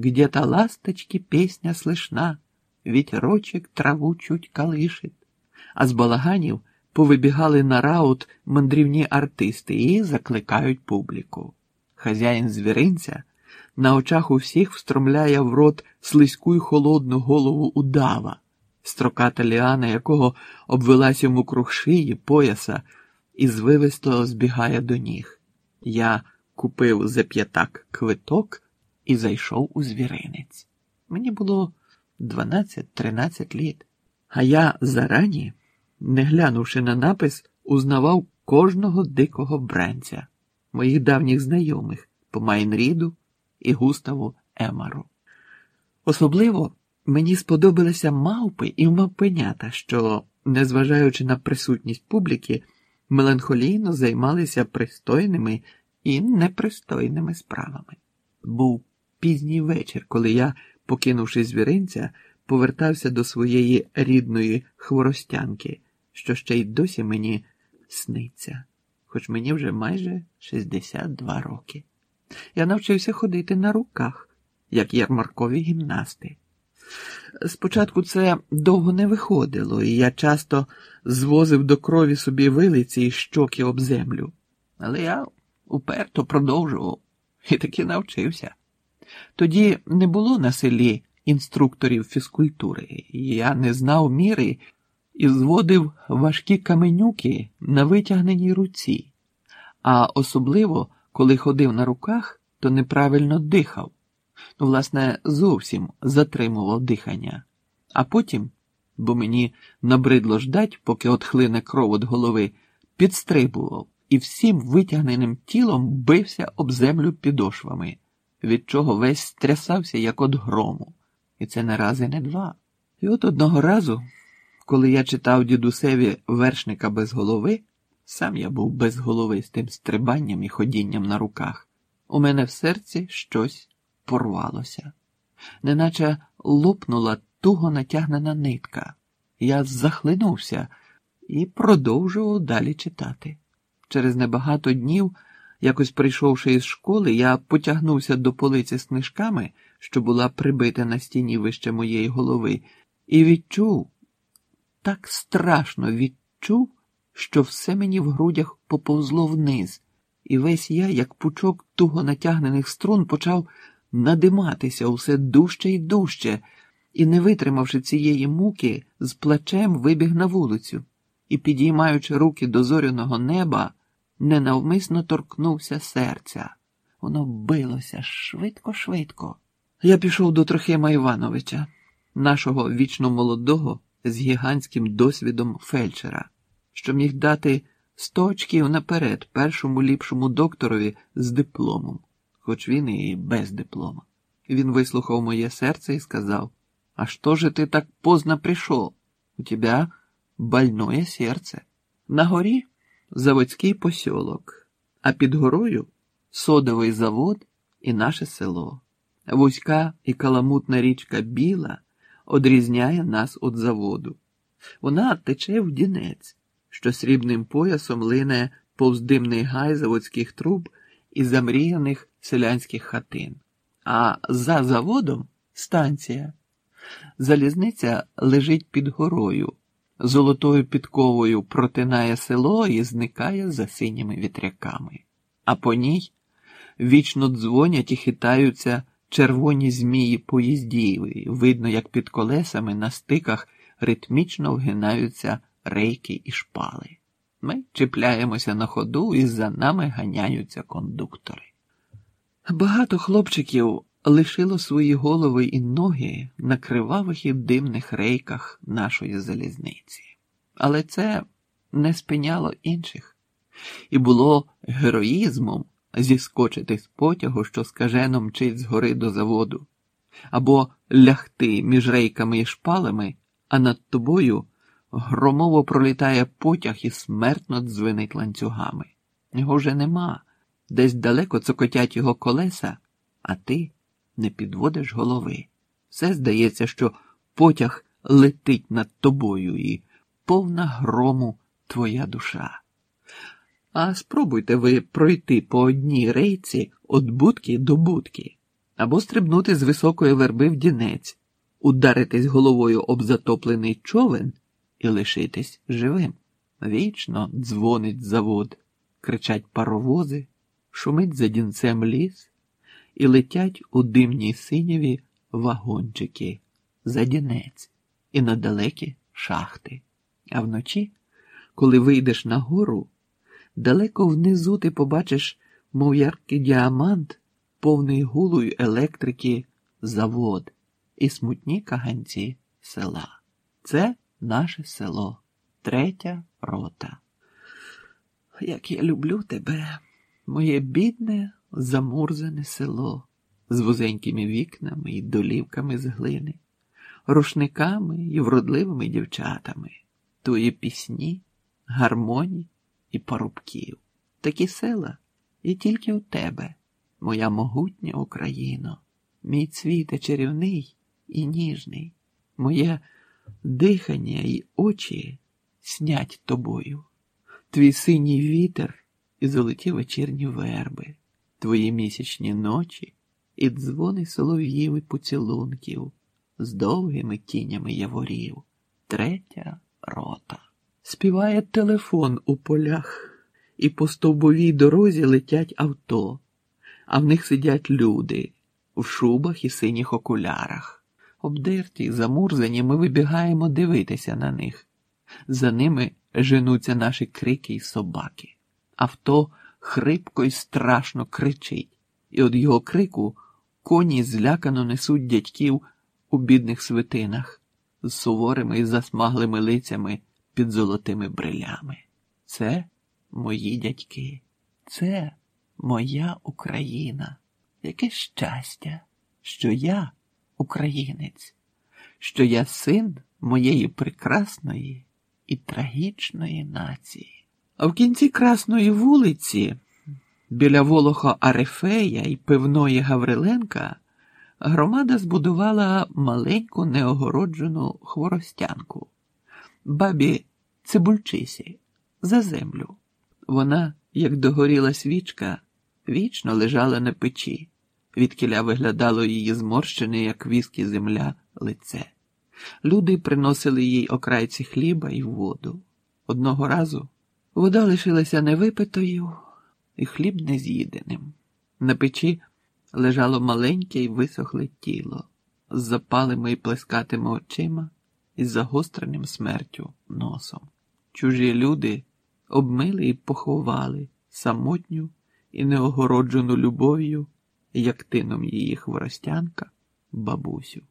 Где-то ласточки песня слышна, вітерочек траву чуть колишить. А з балаганів повибігали на раут мандрівні артисти і закликають публіку. Хазяїн звіринця на очах у всіх встромляє в рот слизьку й холодну голову удава, строката ліана якого обвелась йому круг шиї, пояса і звивисто збігає до ніг. Я купив за п'ятак квиток і зайшов у звіринець. Мені було 12-13 літ, а я зарані, не глянувши на напис, узнавав кожного дикого бранця, моїх давніх знайомих по Майнріду і Густаву Емару. Особливо мені сподобалися мавпи і мавпенята, що, незважаючи на присутність публіки, меланхолійно займалися пристойними і непристойними справами. Був пізній вечір, коли я, покинувши звіринця, повертався до своєї рідної хворостянки, що ще й досі мені сниться, хоч мені вже майже 62 роки. Я навчився ходити на руках, як ярмаркові гімнасти. Спочатку це довго не виходило, і я часто звозив до крові собі вилиці і щоки об землю. Але я уперто продовжував і таки навчився. Тоді не було на селі інструкторів фізкультури, я не знав міри і зводив важкі каменюки на витягненій руці, а особливо, коли ходив на руках, то неправильно дихав, ну, власне, зовсім затримував дихання, а потім, бо мені набридло ждать, поки отхлине кров від голови, підстрибував і всім витягненим тілом бився об землю підошвами, від чого весь стрясався, як од грому. І це не раз і не два. І от одного разу, коли я читав дідусеві вершника без голови, сам я був без голови з тим стрибанням і ходінням на руках, у мене в серці щось порвалося, неначе лопнула туго натягнена нитка. Я захлинувся і продовжував далі читати. Через небагато днів, якось прийшовши із школи, я потягнувся до полиці з книжками, що була прибита на стіні вище моєї голови, і відчув, так страшно відчув, що все мені в грудях поповзло вниз, і весь я, як пучок туго натягнених струн, почав надиматися усе дужче і дужче, і, не витримавши цієї муки, з плачем вибіг на вулицю. І, підіймаючи руки до зоряного неба, ненавмисно торкнувся серця. Воно билося швидко-швидко. Я пішов до Трохима Івановича, нашого вічно молодого з гігантським досвідом фельдшера, що міг дати сто очків наперед першому ліпшому докторові з дипломом, хоч він і без диплома. Він вислухав моє серце і сказав: А що же ти так поздно прийшов? У тебе больное серце. На горі заводський посьолок, а під горою содовий завод і наше село. Вузька і каламутна річка Біла одрізняє нас від заводу. Вона тече в дінець, що срібним поясом лине повз димний гай заводських труб і замріяних селянських хатин. А за заводом станція. Залізниця лежить під горою, золотою підковою протинає село і зникає за синіми вітряками. А по ній вічно дзвонять і хитаються червоні змії поїздів, видно, як під колесами на стиках ритмічно вгинаються рейки і шпали. Ми чіпляємося на ходу і за нами ганяються кондуктори. Багато хлопчиків лишило свої голови і ноги на кривавих і димних рейках нашої залізниці, але це не спиняло інших, і було героїзмом зіскочити з потягу, що скажено мчить згори до заводу, або лягти між рейками і шпалами, а над тобою громово пролітає потяг і смертно дзвенить ланцюгами. Його вже нема, десь далеко цокотять його колеса, а ти не підводиш голови. Все здається, що потяг летить над тобою і повна грому твоя душа. А спробуйте ви пройти по одній рейці від будки до будки, або стрибнути з високої верби в дінець, ударитись головою об затоплений човен і лишитись живим. Вічно дзвонить завод, кричать паровози, шумить за дінцем ліс, і летять у димній синєві вагончики за дінець і на далекі шахти. А вночі, коли вийдеш на гору, далеко внизу ти побачиш, мов яркий діамант, повний гулу електрики завод і смутні каганці села. Це наше село, третя рота. Як я люблю тебе, моє бідне, замурзане село з вузенькими вікнами і долівками з глини, рушниками і вродливими дівчатами, твої пісні, гармоні і парубків. Такі села і тільки у тебе, моя могутня Україно, мій цвіте чарівний і ніжний, моє дихання й очі снять тобою, твій синій вітер і золоті вечірні верби, твої місячні ночі і дзвони солов'їв поцілунків з довгими тінями яворів, третя рота. Співає телефон у полях, і по стовбовій дорозі летять авто, а в них сидять люди в шубах і синіх окулярах. Обдерті, замурзані, ми вибігаємо дивитися на них. За ними женуться наші крики й собаки. Авто хрипко й страшно кричить, і від його крику коні злякано несуть дядьків у бідних свитинах з суворими і засмаглими лицями під золотими брилями. Це мої дядьки, це моя Україна. Яке щастя, що я українець, що я син моєї прекрасної і трагічної нації. А в кінці Красної вулиці, біля Волоха Арефея і пивної Гавриленка, громада збудувала маленьку неогороджену хворостянку, бабі Цибульчисі, за землю. Вона, як догоріла свічка, вічно лежала на печі, відкіля виглядало її зморщене, як віскі земля, лице. Люди приносили їй окрайці хліба і воду. Одного разу вода лишилася невипитою і хліб нез'їденим. На печі лежало маленьке й висохле тіло з запалими і плескатими очима і загостреним смертю носом. Чужі люди обмили і поховали самотню і неогороджену любов'ю, як тином її хворостянка, бабусю.